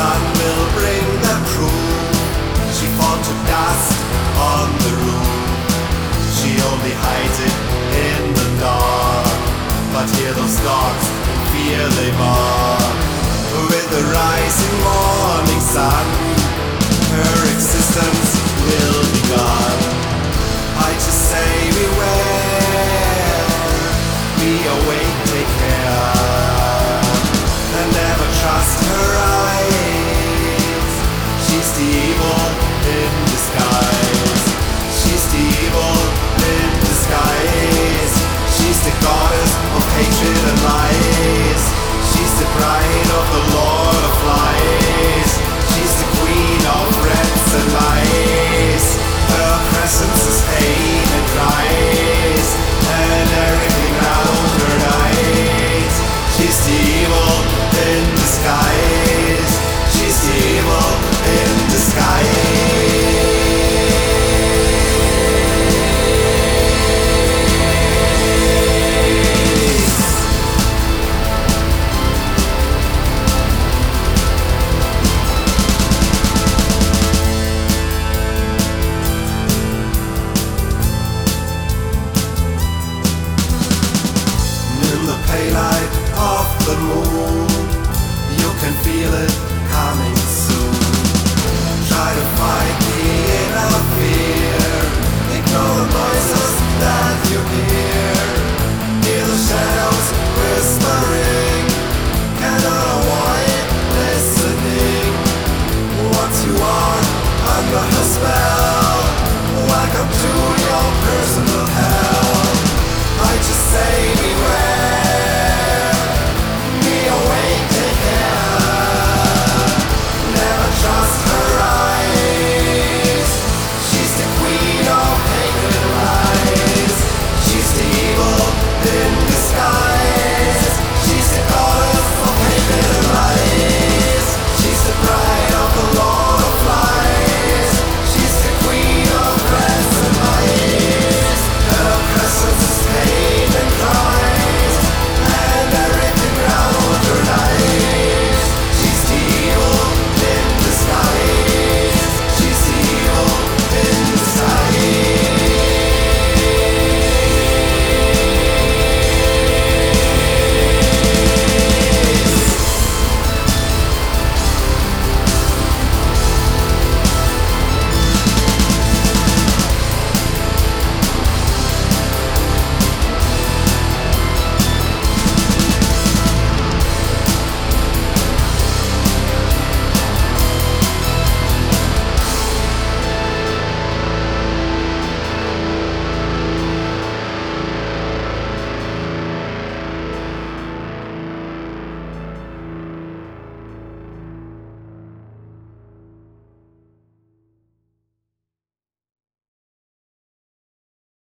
sun will bring the proof. She fall to dust on the roof. She only hides it in the dark. But hear those dogs fear they bark. With the rising morning sun, her existence will the moon, you can feel it